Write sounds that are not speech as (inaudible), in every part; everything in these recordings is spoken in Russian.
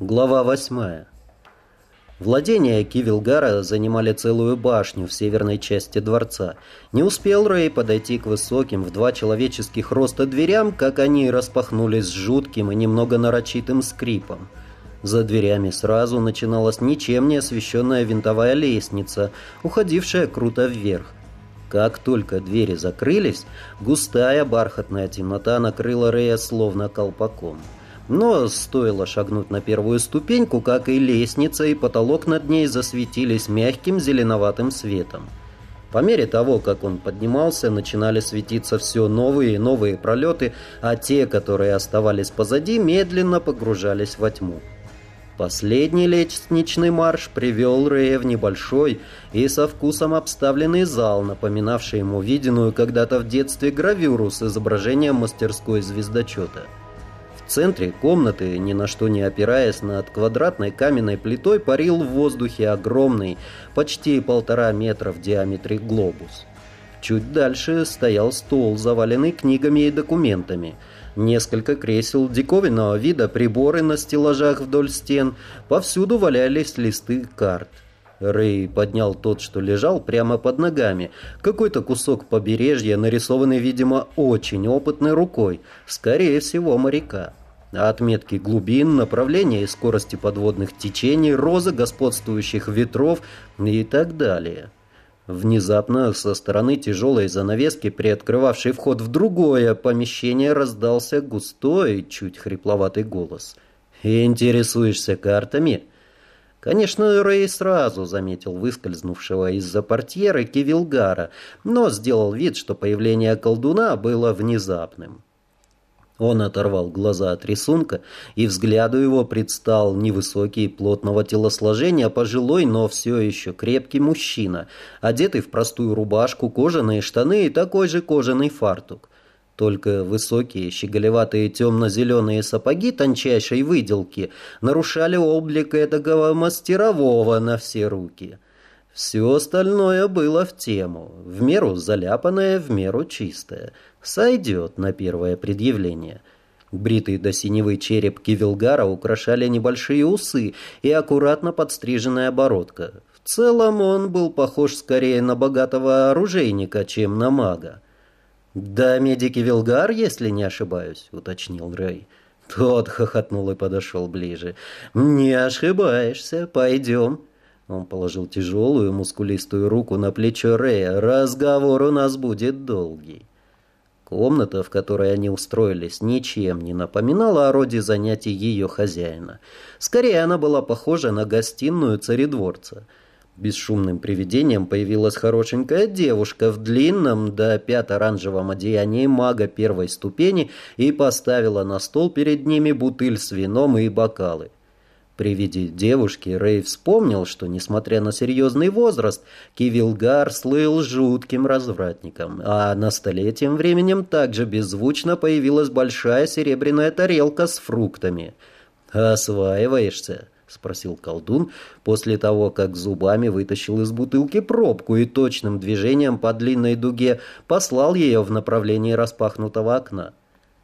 Глава восьмая. Владения Кивилгара занимали целую башню в северной части дворца. Не успел Рэй подойти к высоким в два человеческих роста дверям, как они распахнулись с жутким и немного нарочитым скрипом. За дверями сразу начиналась ничем не освещенная винтовая лестница, уходившая круто вверх. Как только двери закрылись, густая бархатная темнота накрыла Рэя словно колпаком. Но стоило шагнуть на первую ступеньку, как и лестница, и потолок над ней засветились мягким зеленоватым светом. По мере того, как он поднимался, начинали светиться все новые и новые пролеты, а те, которые оставались позади, медленно погружались во тьму. Последний лестничный марш привел Рэя в небольшой и со вкусом обставленный зал, напоминавший ему виденную когда-то в детстве гравюру с изображением мастерской звездочета. В центре комнаты, ни на что не опираясь над квадратной каменной плитой, парил в воздухе огромный, почти полтора метра в диаметре глобус. Чуть дальше стоял стол, заваленный книгами и документами. Несколько кресел, диковинного вида приборы на стеллажах вдоль стен. Повсюду валялись листы карт. Рэй поднял тот, что лежал прямо под ногами. Какой-то кусок побережья, нарисованный, видимо, очень опытной рукой. Скорее всего, моряка. Отметки глубин, направления и скорости подводных течений, розы господствующих ветров и так далее. Внезапно со стороны тяжелой занавески, приоткрывавшей вход в другое помещение, раздался густой, чуть хрипловатый голос. «Интересуешься картами?» Конечно, Рэй сразу заметил выскользнувшего из-за портьеры Кивилгара, но сделал вид, что появление колдуна было внезапным. Он оторвал глаза от рисунка, и взгляду его предстал невысокий, плотного телосложения, пожилой, но все еще крепкий мужчина, одетый в простую рубашку, кожаные штаны и такой же кожаный фартук. Только высокие, щеголеватые темно-зеленые сапоги тончайшей выделки нарушали облик эдакого мастерового на все руки. Все остальное было в тему, в меру заляпанное, в меру чистое. Сойдет на первое предъявление. Бритый до синевый череп Кивилгара украшали небольшие усы и аккуратно подстриженная бородка. В целом он был похож скорее на богатого оружейника, чем на мага. «Да, медики Вилгар, если не ошибаюсь», — уточнил Рэй. Тот хохотнул и подошел ближе. «Не ошибаешься, пойдем». Он положил тяжелую мускулистую руку на плечо Рэя. «Разговор у нас будет долгий». Комната, в которой они устроились, ничем не напоминала о роде занятий ее хозяина. Скорее, она была похожа на гостиную царедворца — Бесшумным привидением появилась хорошенькая девушка в длинном до пят оранжевом одеянии мага первой ступени и поставила на стол перед ними бутыль с вином и бокалы. При виде девушки Рэй вспомнил, что, несмотря на серьезный возраст, Кивилгар слыл жутким развратником, а на столе тем временем также беззвучно появилась большая серебряная тарелка с фруктами. «Осваиваешься?» — спросил колдун после того, как зубами вытащил из бутылки пробку и точным движением по длинной дуге послал ее в направлении распахнутого окна.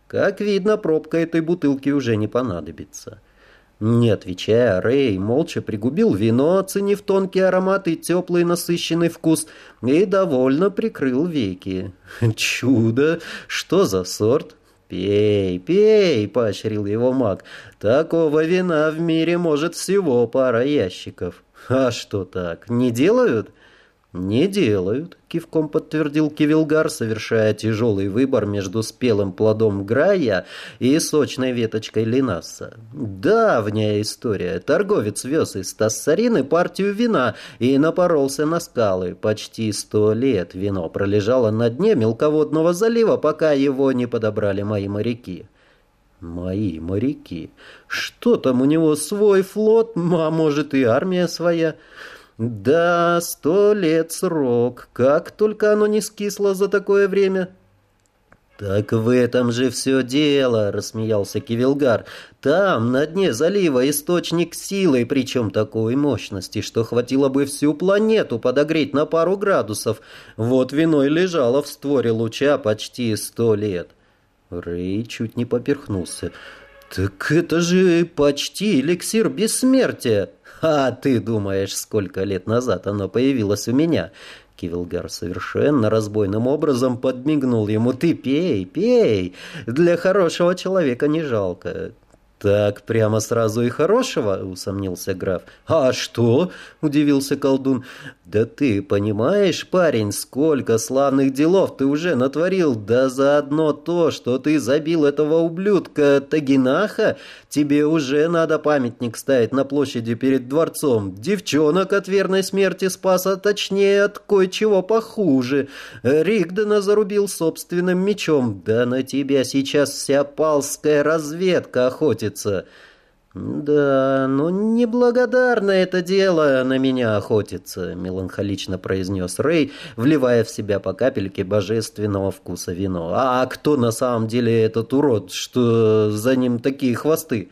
Как видно, пробка этой бутылки уже не понадобится. Не отвечая, Рэй молча пригубил вино, оценив тонкий аромат и теплый насыщенный вкус, и довольно прикрыл веки. (laughs) «Чудо! Что за сорт?» «Пей, пей!» — поощрил его маг. «Такого вина в мире может всего пара ящиков». «А что так, не делают?» «Не делают», — кивком подтвердил Кивилгар, совершая тяжелый выбор между спелым плодом грая и сочной веточкой линаса. «Давняя история. Торговец вез из Тассарины партию вина и напоролся на скалы. Почти сто лет вино пролежало на дне мелководного залива, пока его не подобрали мои моряки». «Мои моряки? Что там у него, свой флот, а может и армия своя?» Да, сто лет срок. Как только оно не скисло за такое время. «Так в этом же все дело», — рассмеялся Кивилгар. «Там, на дне залива, источник силы, причем такой мощности, что хватило бы всю планету подогреть на пару градусов. Вот виной лежало в створе луча почти сто лет». Рэй чуть не поперхнулся. «Так это же почти эликсир бессмертия!» «А ты думаешь, сколько лет назад оно появилось у меня?» Кивилгар совершенно разбойным образом подмигнул ему. «Ты пей, пей! Для хорошего человека не жалко. «Так прямо сразу и хорошего?» — усомнился граф. «А что?» — удивился колдун. «Да ты понимаешь, парень, сколько славных делов ты уже натворил, да заодно то, что ты забил этого ублюдка Тагинаха, тебе уже надо памятник ставить на площади перед дворцом. Девчонок от верной смерти спас, а точнее от кое-чего похуже. Ригдена зарубил собственным мечом, да на тебя сейчас вся палская разведка охотится». «Да, ну неблагодарно это дело на меня охотиться», — меланхолично произнес Рэй, вливая в себя по капельке божественного вкуса вино. «А кто на самом деле этот урод, что за ним такие хвосты?»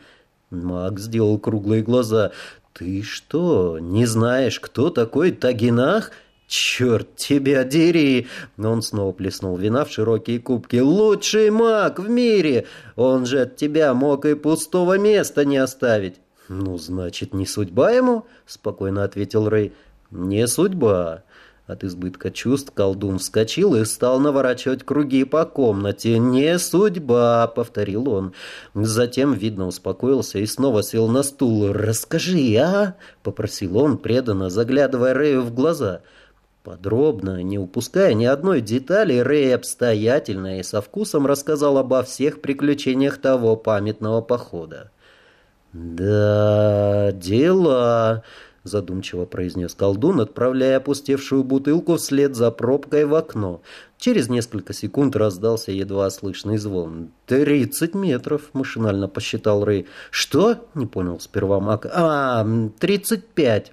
Маг сделал круглые глаза. «Ты что, не знаешь, кто такой Тагинах?» «Черт тебя дери!» Но он снова плеснул вина в широкие кубки. «Лучший маг в мире! Он же от тебя мог и пустого места не оставить!» «Ну, значит, не судьба ему?» — спокойно ответил Рэй. «Не судьба!» От избытка чувств колдун вскочил и стал наворачивать круги по комнате. «Не судьба!» — повторил он. Затем, видно, успокоился и снова сел на стул. «Расскажи, а?» — попросил он, преданно заглядывая Рэю в глаза. «Расскажи!» Подробно, не упуская ни одной детали, Рэй обстоятельно и со вкусом рассказал обо всех приключениях того памятного похода. «Да, дела», — задумчиво произнес колдун, отправляя опустевшую бутылку вслед за пробкой в окно. Через несколько секунд раздался едва слышный звон. «Тридцать метров», — машинально посчитал Рэй. «Что?» — не понял сперва Мак. «А, тридцать пять».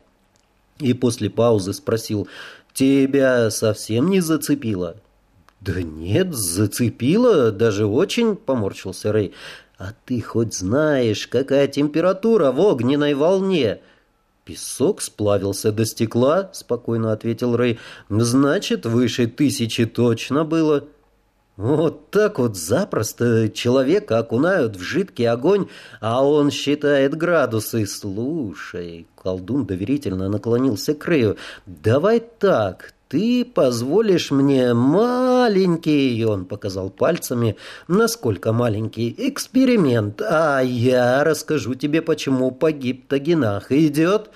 И после паузы спросил, «Тебя совсем не зацепило?» «Да нет, зацепило, даже очень», — поморщился Рэй. «А ты хоть знаешь, какая температура в огненной волне?» «Песок сплавился до стекла», — спокойно ответил Рэй. «Значит, выше тысячи точно было». Вот так вот запросто человека окунают в жидкий огонь, а он считает градусы. Слушай, колдун доверительно наклонился к Рэю. Давай так, ты позволишь мне маленький, он показал пальцами, насколько маленький, эксперимент, а я расскажу тебе, почему погиб Тагинах. Идет?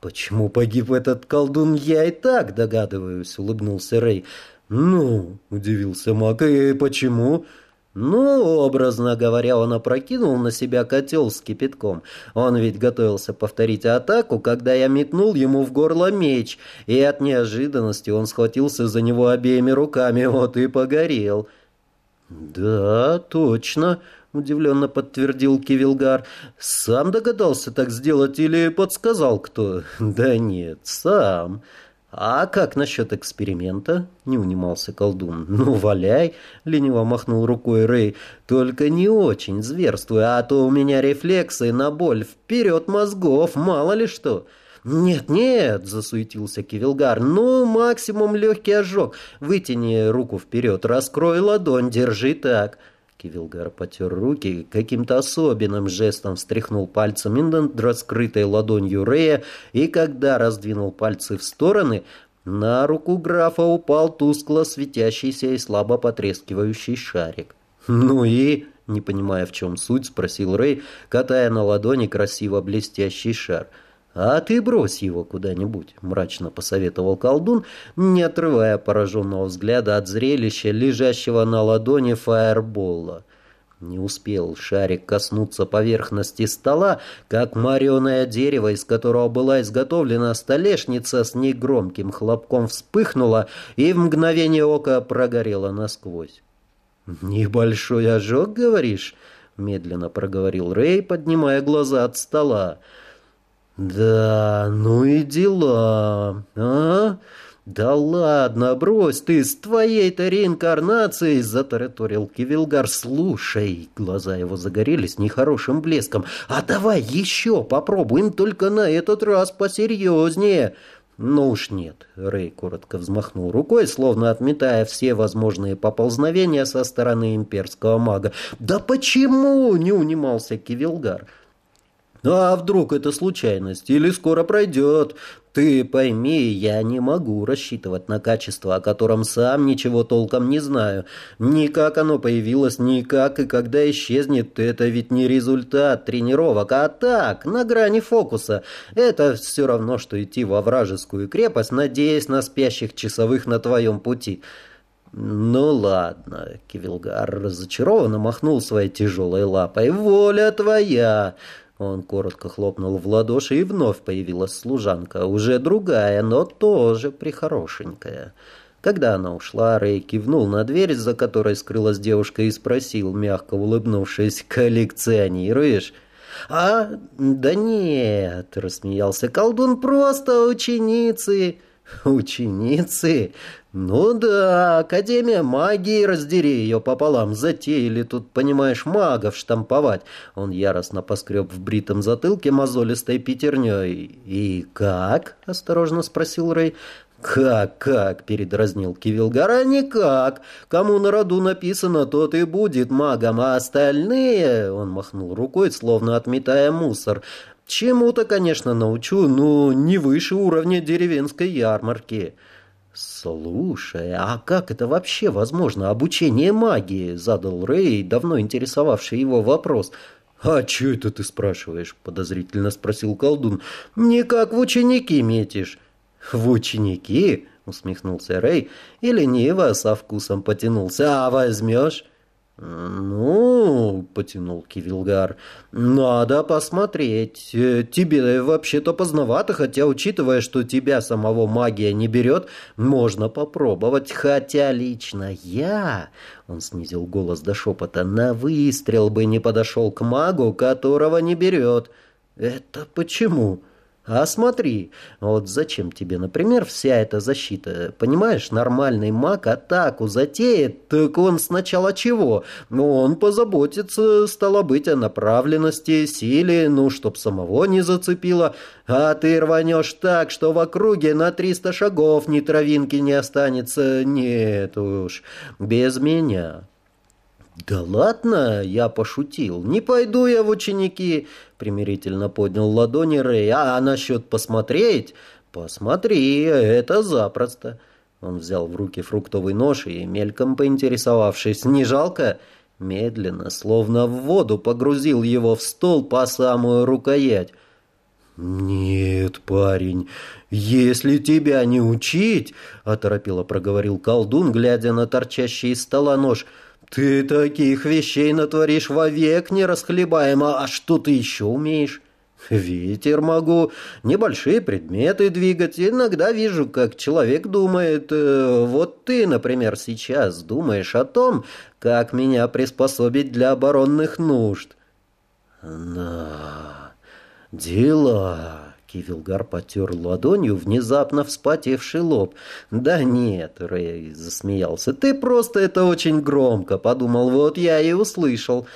Почему погиб этот колдун, я и так догадываюсь, улыбнулся Рэй. «Ну?» – удивился Мак. «И почему?» Ну, образно говоря, он опрокинул на себя котел с кипятком. Он ведь готовился повторить атаку, когда я метнул ему в горло меч, и от неожиданности он схватился за него обеими руками, вот и погорел. «Да, точно», — удивленно подтвердил Кивилгар. «Сам догадался так сделать или подсказал кто?» «Да нет, сам». «А как насчет эксперимента?» — не унимался колдун. «Ну, валяй!» — лениво махнул рукой Рэй. «Только не очень зверствуй, а то у меня рефлексы на боль вперед мозгов, мало ли что!» «Нет-нет!» — засуетился Кивилгар. «Ну, максимум легкий ожог. Вытяни руку вперед, раскрой ладонь, держи так!» Кивилгар потер руки, каким-то особенным жестом встряхнул пальцами над раскрытой ладонью Рея, и когда раздвинул пальцы в стороны, на руку графа упал тускло светящийся и слабо потрескивающий шарик. «Ну и...» — не понимая, в чем суть, спросил Рэй, катая на ладони красиво блестящий шар — «А ты брось его куда-нибудь», — мрачно посоветовал колдун, не отрывая пораженного взгляда от зрелища, лежащего на ладони фаербола. Не успел шарик коснуться поверхности стола, как мореное дерево, из которого была изготовлена столешница, с негромким хлопком вспыхнуло и в мгновение ока прогорело насквозь. «Небольшой ожог, говоришь?» — медленно проговорил Рэй, поднимая глаза от стола. «Да, ну и дела, а? Да ладно, брось ты, с твоей-то реинкарнацией!» — затараторил Кивилгар. «Слушай!» — глаза его загорелись нехорошим блеском. «А давай еще попробуем, только на этот раз посерьезнее!» «Ну уж нет», — Рэй коротко взмахнул рукой, словно отметая все возможные поползновения со стороны имперского мага. «Да почему?» — не унимался Кивилгар. «А вдруг это случайность? Или скоро пройдет? Ты пойми, я не могу рассчитывать на качество, о котором сам ничего толком не знаю. Ни как оно появилось, ни как и когда исчезнет. Это ведь не результат тренировок, а так, на грани фокуса. Это все равно, что идти во вражескую крепость, надеясь на спящих часовых на твоем пути». «Ну ладно», — Кивилгар разочарованно махнул своей тяжелой лапой. «Воля твоя!» Он коротко хлопнул в ладоши, и вновь появилась служанка, уже другая, но тоже прихорошенькая. Когда она ушла, Рэй кивнул на дверь, за которой скрылась девушка, и спросил, мягко улыбнувшись, «Коллекционируешь?» «А, да нет», — рассмеялся колдун, — «просто ученицы». (laughs) «Ученицы? Ну да, Академия магии, раздери ее пополам, затеяли тут, понимаешь, магов штамповать». Он яростно поскреб в бритом затылке мозолистой пятерней. «И как?» — осторожно спросил Рэй. «Как, как?» — передразнил Кивилгар. «А никак. Кому на роду написано, тот и будет магом, а остальные...» Он махнул рукой, словно отметая мусор. Чему-то, конечно, научу, но не выше уровня деревенской ярмарки. «Слушай, а как это вообще возможно, обучение магии?» — задал Рэй, давно интересовавший его вопрос. «А что это ты спрашиваешь?» — подозрительно спросил колдун. «Никак в ученики метишь». «В ученики?» — усмехнулся Рэй и лениво со вкусом потянулся. «А возьмешь?» «Ну, — потянул Кивилгар, — надо посмотреть. Э, тебе вообще-то поздновато, хотя, учитывая, что тебя самого магия не берет, можно попробовать. Хотя лично я, — он снизил голос до шепота, — на выстрел бы не подошел к магу, которого не берет. Это почему?» А смотри, вот зачем тебе, например, вся эта защита? Понимаешь, нормальный маг атаку затеет, так он сначала чего? Ну, он позаботится, стало быть, о направленности, силе, ну, чтоб самого не зацепило. А ты рванешь так, что в округе на триста шагов ни травинки не останется. Нет уж, без меня. «Да ладно, я пошутил. Не пойду я в ученики», — примирительно поднял ладони Рэй. «А насчет посмотреть? Посмотри, это запросто». Он взял в руки фруктовый нож и, мельком поинтересовавшись, «Не жалко?» Медленно, словно в воду, погрузил его в стол по самую рукоять. «Нет, парень, если тебя не учить», — оторопело проговорил колдун, глядя на торчащий из стола нож, — «Ты таких вещей натворишь вовек не расхлебаемо, а что ты еще умеешь?» «Ветер могу, небольшие предметы двигать. Иногда вижу, как человек думает. Э, вот ты, например, сейчас думаешь о том, как меня приспособить для оборонных нужд». «Да, дела...» Кивилгар потер ладонью внезапно вспотевший лоб. «Да нет», — Рэй засмеялся, — «ты просто это очень громко», — подумал, вот я и услышал.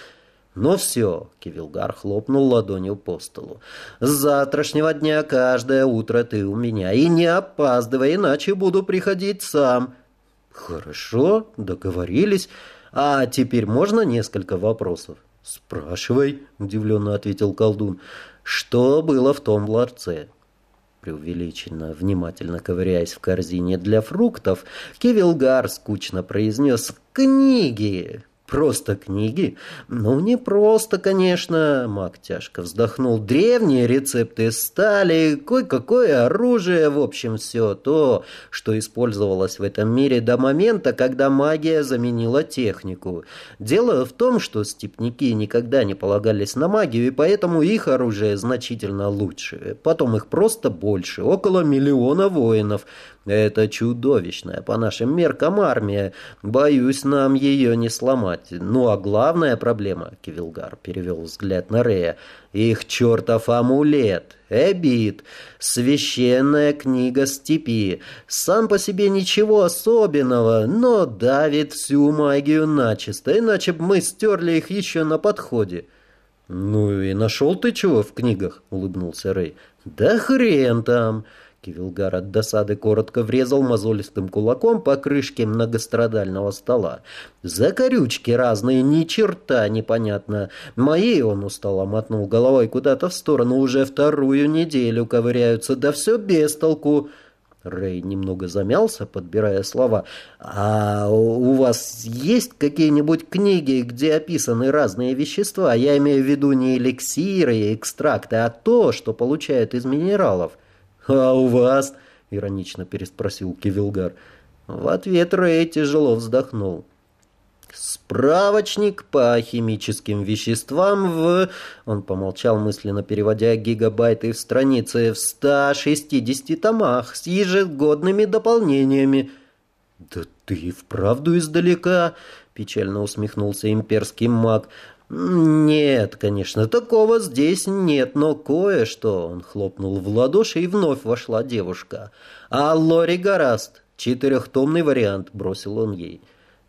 «Ну все», — Кивилгар хлопнул ладонью по столу. «С завтрашнего дня каждое утро ты у меня, и не опаздывай, иначе буду приходить сам». «Хорошо, договорились. А теперь можно несколько вопросов?» «Спрашивай», — удивленно ответил колдун. Что было в том ларце? Преувеличенно, внимательно ковыряясь в корзине для фруктов, Кевилгар скучно произнес «Книги!» Просто книги? Ну, не просто, конечно. Мак тяжко вздохнул. Древние рецепты стали, кое-какое оружие, в общем, все то, что использовалось в этом мире до момента, когда магия заменила технику. Дело в том, что степники никогда не полагались на магию, и поэтому их оружие значительно лучше. Потом их просто больше, около миллиона воинов. Это чудовищная по нашим меркам армия. Боюсь, нам ее не сломать. Ну а главная проблема, Кивилгар перевел взгляд на Рея, их чертов амулет, Эбит, священная книга степи. Сам по себе ничего особенного, но давит всю магию начисто, иначе бы мы стерли их еще на подходе. «Ну и нашел ты чего в книгах?» — улыбнулся Рэй. «Да хрен там!» Кивилгар от досады коротко врезал мозолистым кулаком по крышке многострадального стола. «Закорючки разные, ни черта непонятно. Мои, он устало мотнул головой куда-то в сторону, уже вторую неделю ковыряются, да все без толку». Рэй немного замялся, подбирая слова. «А у вас есть какие-нибудь книги, где описаны разные вещества? Я имею в виду не эликсиры и экстракты, а то, что получают из минералов». «А у вас?» — иронично переспросил Кивилгар. В ответ Рэй тяжело вздохнул. «Справочник по химическим веществам в...» Он помолчал, мысленно переводя гигабайты в страницы в 160 томах с ежегодными дополнениями. «Да ты вправду издалека?» — печально усмехнулся имперский маг. «Нет, конечно, такого здесь нет, но кое-что...» Он хлопнул в ладоши, и вновь вошла девушка. «А Лори Гораст, четырехтомный вариант», — бросил он ей.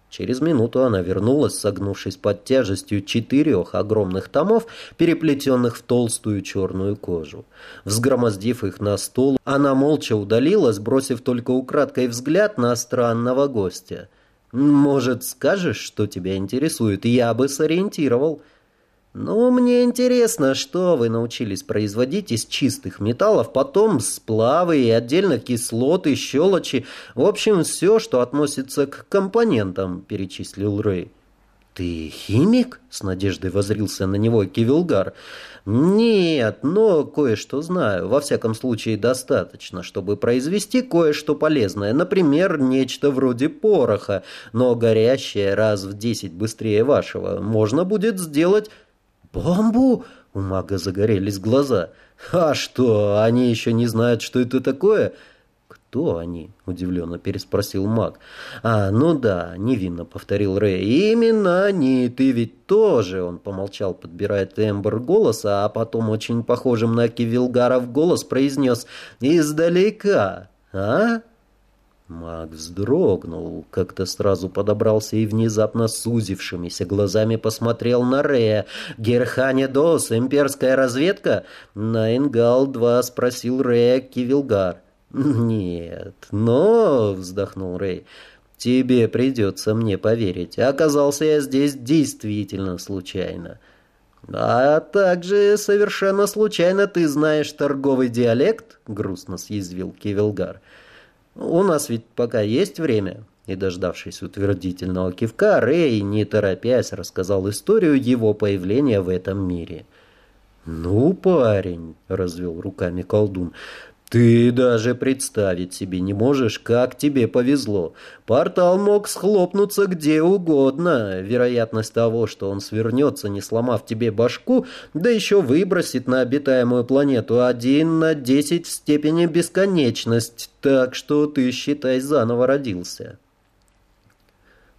Через минуту она вернулась, согнувшись под тяжестью четырех огромных томов, переплетенных в толстую черную кожу. Взгромоздив их на стол, она молча удалилась, бросив только украдкой взгляд на странного гостя. Может, скажешь, что тебя интересует? Я бы сориентировал. Ну, мне интересно, что вы научились производить из чистых металлов, потом сплавы и отдельно кислоты, щелочи, в общем, все, что относится к компонентам, перечислил Рэй. «Ты химик?» — с надеждой возрился на него Кивилгар. «Нет, но кое-что знаю. Во всяком случае, достаточно, чтобы произвести кое-что полезное. Например, нечто вроде пороха, но горящее раз в десять быстрее вашего. Можно будет сделать...» «Бомбу?» — у мага загорелись глаза. «А что, они еще не знают, что это такое?» «Кто они?» — удивленно переспросил маг. «А, ну да», — невинно повторил Рэй. «Именно они, ты ведь тоже!» Он помолчал, подбирая тембр голоса, а потом очень похожим на Кивилгаров голос произнес «Издалека!» «А?» Маг вздрогнул, как-то сразу подобрался и внезапно сузившимися глазами посмотрел на Рея. «Герхане Дос, имперская разведка?» «На Ингал-2», — спросил Рея Кивилгар. «Нет, но...» — вздохнул Рэй. «Тебе придется мне поверить. Оказался я здесь действительно случайно». «А также совершенно случайно ты знаешь торговый диалект?» — грустно съязвил Кивилгар. «У нас ведь пока есть время». И, дождавшись утвердительного кивка, Рэй, не торопясь, рассказал историю его появления в этом мире. «Ну, парень», — развел руками колдун, ты даже представить себе не можешь, как тебе повезло. Портал мог схлопнуться где угодно. Вероятность того, что он свернется, не сломав тебе башку, да еще выбросит на обитаемую планету один на десять в степени бесконечность. Так что ты, считай, заново родился.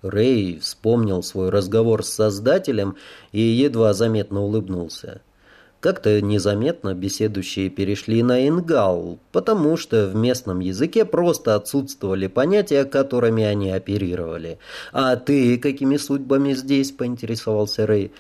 Рэй вспомнил свой разговор с Создателем и едва заметно улыбнулся. Как-то незаметно беседующие перешли на ингал, потому что в местном языке просто отсутствовали понятия, которыми они оперировали. «А ты какими судьбами здесь?» — поинтересовался Рэй.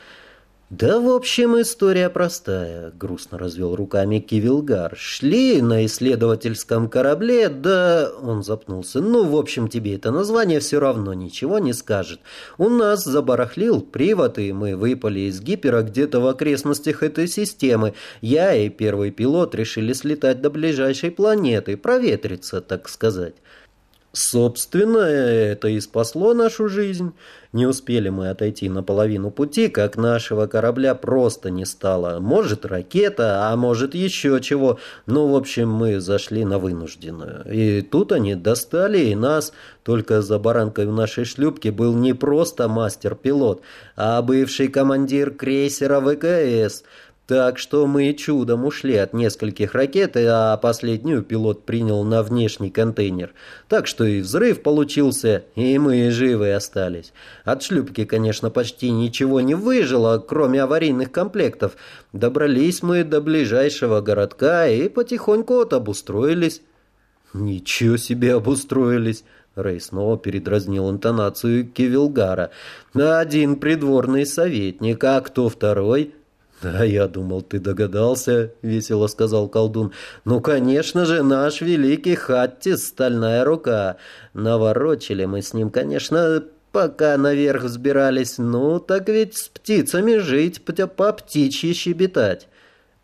«Да, в общем, история простая», — грустно развел руками Кивилгар. «Шли на исследовательском корабле, да...» — он запнулся. «Ну, в общем, тебе это название все равно ничего не скажет. У нас забарахлил привод, и мы выпали из гипера где-то в окрестностях этой системы. Я и первый пилот решили слетать до ближайшей планеты, проветриться, так сказать». Собственно, это и спасло нашу жизнь. Не успели мы отойти на половину пути, как нашего корабля просто не стало. Может, ракета, а может, еще чего. Ну, в общем, мы зашли на вынужденную. И тут они достали и нас. Только за баранкой в нашей шлюпке был не просто мастер-пилот, а бывший командир крейсера ВКС – так что мы чудом ушли от нескольких ракет, а последнюю пилот принял на внешний контейнер. Так что и взрыв получился, и мы живы остались. От шлюпки, конечно, почти ничего не выжило, кроме аварийных комплектов. Добрались мы до ближайшего городка и потихоньку обустроились. Ничего себе обустроились! Рэй снова передразнил интонацию Кивилгара. Один придворный советник, а кто второй? (laughs) «А я думал, ты догадался», — весело сказал колдун. «Ну, конечно же, наш великий Хаттис, стальная рука. Наворочили мы с ним, конечно, пока наверх взбирались. Ну, так ведь с птицами жить, по птичьи щебетать»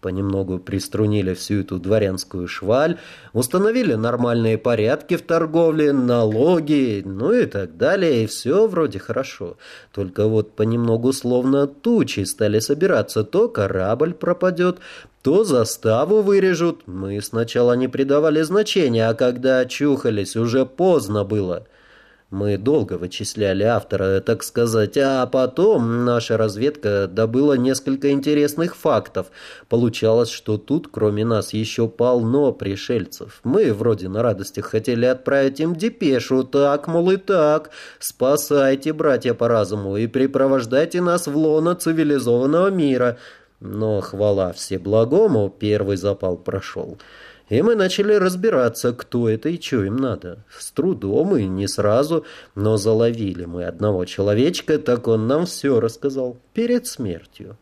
понемногу приструнили всю эту дворянскую шваль, установили нормальные порядки в торговле, налоги, ну и так далее, и все вроде хорошо. Только вот понемногу словно тучи стали собираться, то корабль пропадет, то заставу вырежут. Мы сначала не придавали значения, а когда очухались, уже поздно было. Мы долго вычисляли автора, так сказать, а потом наша разведка добыла несколько интересных фактов. Получалось, что тут, кроме нас, еще полно пришельцев. Мы вроде на радостях хотели отправить им депешу, так, мол, и так. Спасайте, братья по разуму, и припровождайте нас в лоно цивилизованного мира. Но, хвала всеблагому, первый запал прошел. И мы начали разбираться, кто это и что им надо. С трудом и не сразу, но заловили мы одного человечка, так он нам все рассказал перед смертью.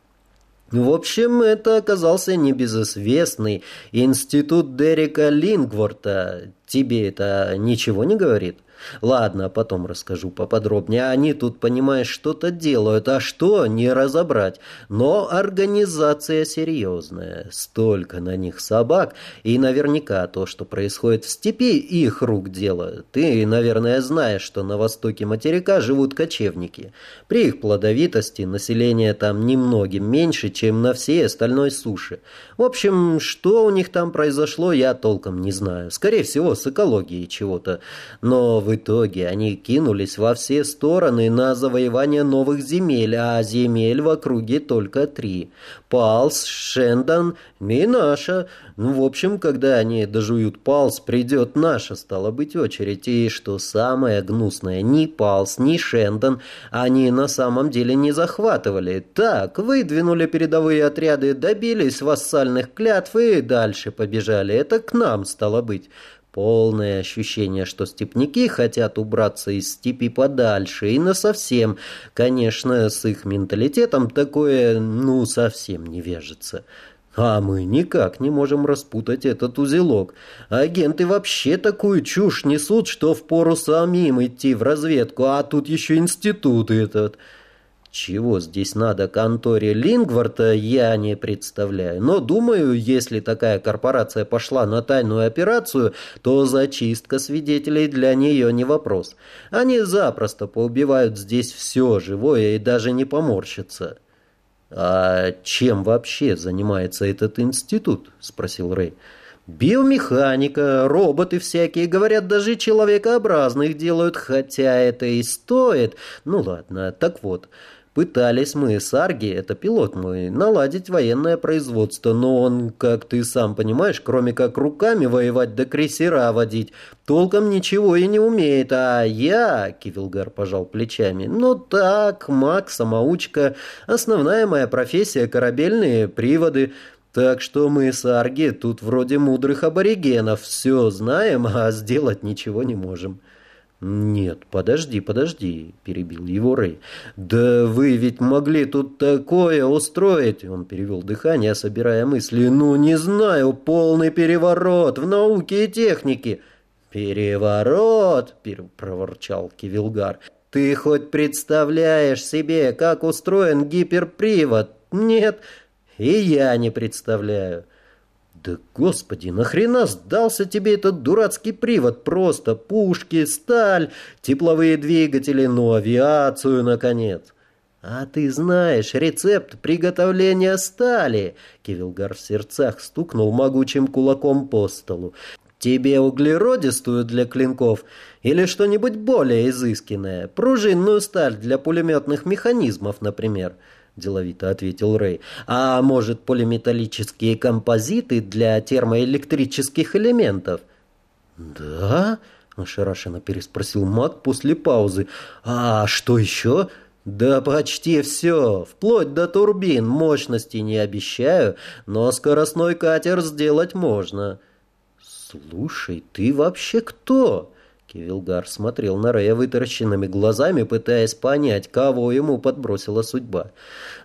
В общем, это оказался небезызвестный институт Дерека Лингворта. Тебе это ничего не говорит? Ладно, потом расскажу поподробнее. Они тут, понимаешь, что-то делают, а что, не разобрать. Но организация серьезная. Столько на них собак, и наверняка то, что происходит в степи, их рук дело. Ты, наверное, знаешь, что на востоке материка живут кочевники. При их плодовитости население там немногим меньше, чем на всей остальной суше. В общем, что у них там произошло, я толком не знаю. Скорее всего, с экологией чего-то. Но в итоге они кинулись во все стороны на завоевание новых земель, а земель в округе только три. Палс, Шендан и наша. Ну, в общем, когда они дожуют Палс, придет наша, стало быть, очередь. И что самое гнусное, ни Палс, ни Шендан они на самом деле не захватывали. Так, выдвинули передовые отряды, добились вассальных клятв и дальше побежали. Это к нам, стало быть. Полное ощущение, что степняки хотят убраться из степи подальше и насовсем. Конечно, с их менталитетом такое, ну, совсем не вяжется. А мы никак не можем распутать этот узелок. Агенты вообще такую чушь несут, что впору самим идти в разведку, а тут еще институт этот... Чего здесь надо конторе Лингварта, я не представляю. Но думаю, если такая корпорация пошла на тайную операцию, то зачистка свидетелей для нее не вопрос. Они запросто поубивают здесь все живое и даже не поморщатся. «А чем вообще занимается этот институт?» – спросил Рэй. Биомеханика, роботы всякие, говорят, даже человекообразных делают, хотя это и стоит. Ну ладно, так вот, Пытались мы с Арги, это пилот мой, наладить военное производство, но он, как ты сам понимаешь, кроме как руками воевать да крейсера водить, толком ничего и не умеет. А я, Кивилгар пожал плечами, ну так, маг, самоучка, основная моя профессия корабельные приводы. Так что мы с Арги тут вроде мудрых аборигенов, все знаем, а сделать ничего не можем. «Нет, подожди, подожди», — перебил его Рэй. «Да вы ведь могли тут такое устроить!» Он перевел дыхание, собирая мысли. «Ну, не знаю, полный переворот в науке и технике!» «Переворот!» — проворчал Кивилгар. «Ты хоть представляешь себе, как устроен гиперпривод? Нет, и я не представляю». «Да господи, нахрена сдался тебе этот дурацкий привод? Просто пушки, сталь, тепловые двигатели, ну авиацию, наконец!» «А ты знаешь рецепт приготовления стали?» Кивилгар в сердцах стукнул могучим кулаком по столу. «Тебе углеродистую для клинков или что-нибудь более изысканное? Пружинную сталь для пулеметных механизмов, например?» — деловито ответил Рэй. «А может, полиметаллические композиты для термоэлектрических элементов?» «Да?» — ошарашенно переспросил Мак после паузы. «А что еще?» «Да почти все, вплоть до турбин. Мощности не обещаю, но скоростной катер сделать можно». «Слушай, ты вообще кто?» Кивилгар смотрел на Рэя вытаращенными глазами, пытаясь понять, кого ему подбросила судьба.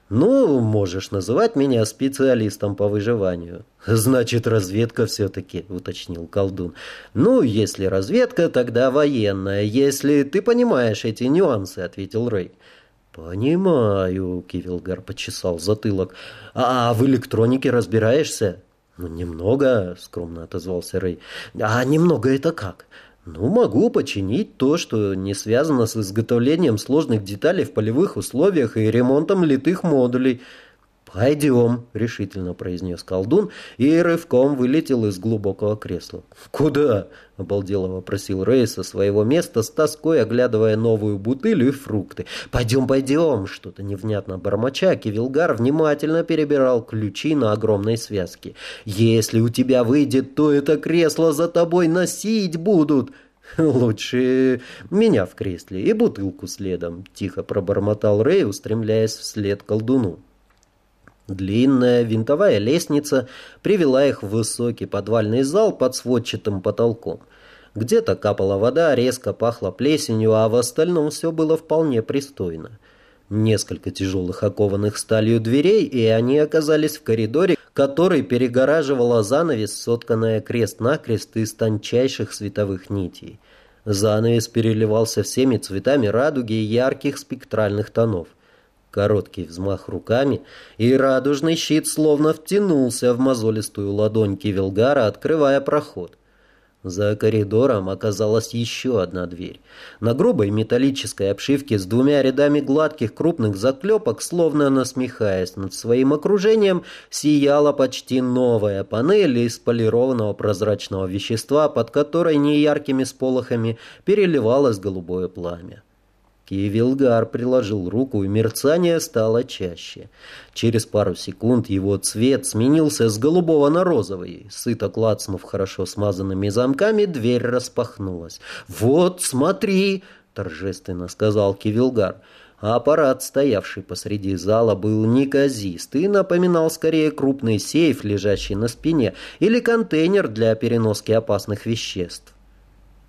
«Ну, можешь называть меня специалистом по выживанию». «Значит, разведка все-таки», — уточнил колдун. «Ну, если разведка, тогда военная. Если ты понимаешь эти нюансы», — ответил Рэй. «Понимаю», — Кивилгар почесал затылок. «А в электронике разбираешься?» «Ну, немного», — скромно отозвался Рэй. «А немного это как?» Ну, могу починить то, что не связано с изготовлением сложных деталей в полевых условиях и ремонтом литых модулей. «Пойдем», — решительно произнес колдун и рывком вылетел из глубокого кресла. «Куда?» — обалдело вопросил Рэй со своего места, с тоской оглядывая новую бутыль и фрукты. «Пойдем, пойдем!» — что-то невнятно бормоча, Кивилгар внимательно перебирал ключи на огромной связке. «Если у тебя выйдет, то это кресло за тобой носить будут!» «Лучше меня в кресле и бутылку следом», — тихо пробормотал Рэй, устремляясь вслед колдуну. Длинная винтовая лестница привела их в высокий подвальный зал под сводчатым потолком. Где-то капала вода, резко пахло плесенью, а в остальном все было вполне пристойно. Несколько тяжелых окованных сталью дверей, и они оказались в коридоре, который перегораживала занавес, сотканная крест-накрест из тончайших световых нитей. Занавес переливался всеми цветами радуги и ярких спектральных тонов. Короткий взмах руками, и радужный щит словно втянулся в мозолистую ладонь Кивилгара, открывая проход. За коридором оказалась еще одна дверь. На грубой металлической обшивке с двумя рядами гладких крупных заклепок, словно насмехаясь над своим окружением, сияла почти новая панель из полированного прозрачного вещества, под которой неяркими сполохами переливалось голубое пламя. Кивилгар приложил руку, и мерцание стало чаще. Через пару секунд его цвет сменился с голубого на розовый. Сыто клацнув хорошо смазанными замками, дверь распахнулась. «Вот, смотри!» — торжественно сказал Кивилгар. Аппарат, стоявший посреди зала, был неказист и напоминал скорее крупный сейф, лежащий на спине, или контейнер для переноски опасных веществ.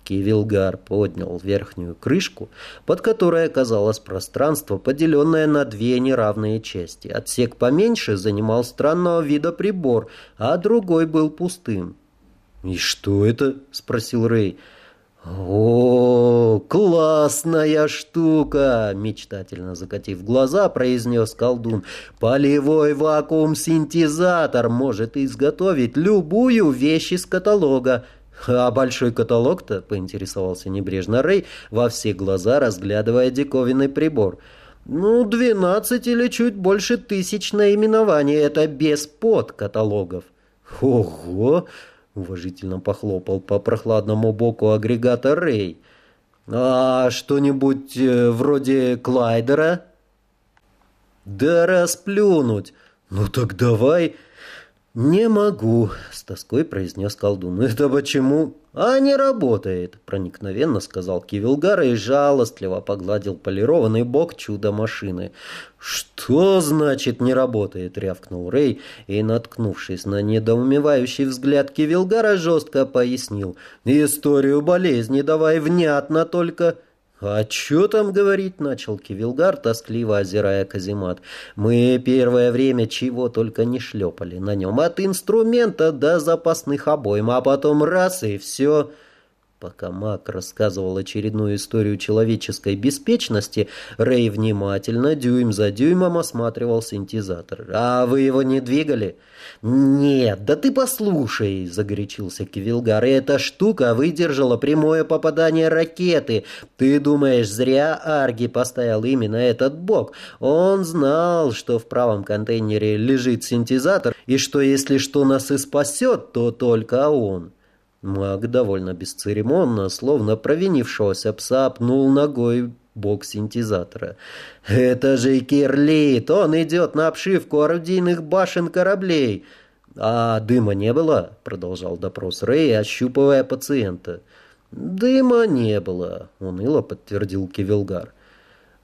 Кивилгар поднял верхнюю крышку, под которой оказалось пространство, поделенное на две неравные части. Отсек поменьше занимал странного вида прибор, а другой был пустым. «И что это?» — спросил Рэй. «О, классная штука!» — мечтательно закатив глаза, произнес колдун. «Полевой вакуум-синтезатор может изготовить любую вещь из каталога. «А большой каталог-то?» — поинтересовался небрежно Рэй, во все глаза разглядывая диковинный прибор. «Ну, двенадцать или чуть больше тысяч наименований. Это без подкаталогов». «Ого!» — уважительно похлопал по прохладному боку агрегата Рэй. «А что-нибудь э, вроде Клайдера?» «Да расплюнуть! Ну так давай...» «Не могу», — с тоской произнес колдун. «Это почему?» «А не работает», — проникновенно сказал Кивилгар и жалостливо погладил полированный бок чудо-машины. «Что значит не работает?» — рявкнул Рэй и, наткнувшись на недоумевающий взгляд Кивилгара, жестко пояснил. «Историю болезни давай внятно только...» «А что там говорить?» — начал Кивилгар, тоскливо озирая каземат. «Мы первое время чего только не шлепали на нем, от инструмента до запасных обоим, а потом раз и все...» Пока Мак рассказывал очередную историю человеческой беспечности, Рэй внимательно, дюйм за дюймом осматривал синтезатор. «А вы его не двигали?» «Нет, да ты послушай!» — загорячился Кивилгар. «Эта штука выдержала прямое попадание ракеты. Ты думаешь, зря Арги поставил именно этот бок? Он знал, что в правом контейнере лежит синтезатор, и что если что нас и спасет, то только он». Маг довольно бесцеремонно, словно провинившегося пса, пнул ногой бок синтезатора. «Это же Кирлит! Он идет на обшивку орудийных башен кораблей!» «А дыма не было?» — продолжал допрос Рэй, ощупывая пациента. «Дыма не было», — уныло подтвердил Кивилгар.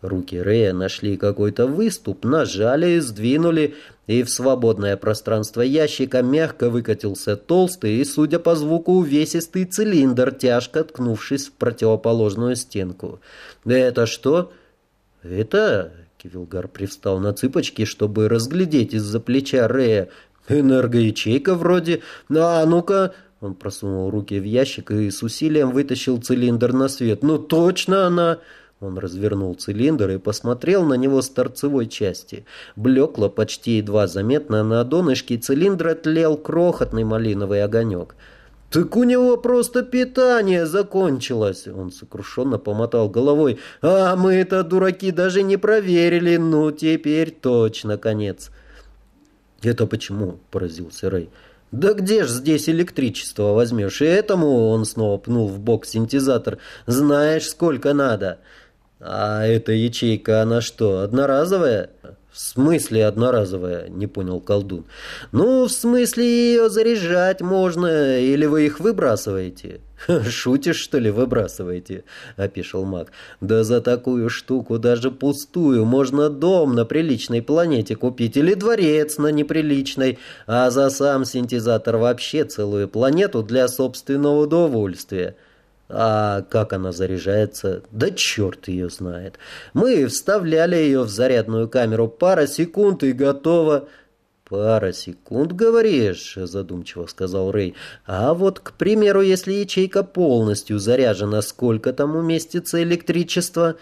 Руки Рэя нашли какой-то выступ, нажали, сдвинули, и в свободное пространство ящика мягко выкатился толстый и, судя по звуку, увесистый цилиндр, тяжко ткнувшись в противоположную стенку. «Это что?» «Это...» — Кивилгар привстал на цыпочки, чтобы разглядеть из-за плеча Рея. «Энергоячейка вроде. А ну-ка...» Он просунул руки в ящик и с усилием вытащил цилиндр на свет. «Ну точно она!» Он развернул цилиндр и посмотрел на него с торцевой части. Блекло, почти едва заметно, на донышке цилиндра тлел крохотный малиновый огонек. «Так у него просто питание закончилось!» Он сокрушенно помотал головой. «А мы это, дураки, даже не проверили. Ну, теперь точно конец!» «Это почему?» – поразился Рэй. «Да где ж здесь электричество возьмешь? И этому, он снова пнул в бок синтезатор, знаешь, сколько надо!» «А эта ячейка, она что, одноразовая?» «В смысле одноразовая?» — не понял колдун. «Ну, в смысле ее заряжать можно, или вы их выбрасываете?» «Шутишь, что ли, выбрасываете?» — опишел маг. «Да за такую штуку даже пустую можно дом на приличной планете купить или дворец на неприличной, а за сам синтезатор вообще целую планету для собственного удовольствия». А как она заряжается? Да черт ее знает. Мы вставляли ее в зарядную камеру пара секунд и готово. «Пара секунд, говоришь?» – задумчиво сказал Рэй. «А вот, к примеру, если ячейка полностью заряжена, сколько там уместится электричества?»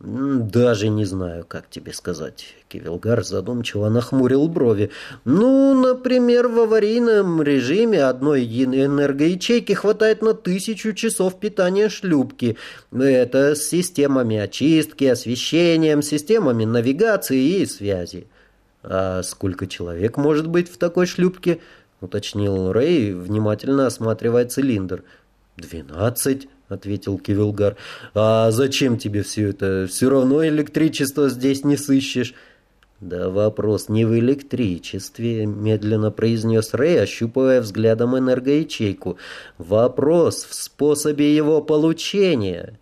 «Даже не знаю, как тебе сказать». Кивилгар задумчиво нахмурил брови. «Ну, например, в аварийном режиме одной энергоячейки хватает на тысячу часов питания шлюпки. Это с системами очистки, освещением, системами навигации и связи». «А сколько человек может быть в такой шлюпке?» — уточнил Рэй, внимательно осматривая цилиндр. «Двенадцать» ответил Кивилгар. «А зачем тебе все это? Все равно электричество здесь не сыщешь». «Да вопрос не в электричестве», — медленно произнес Рэй, ощупывая взглядом энергоячейку. «Вопрос в способе его получения».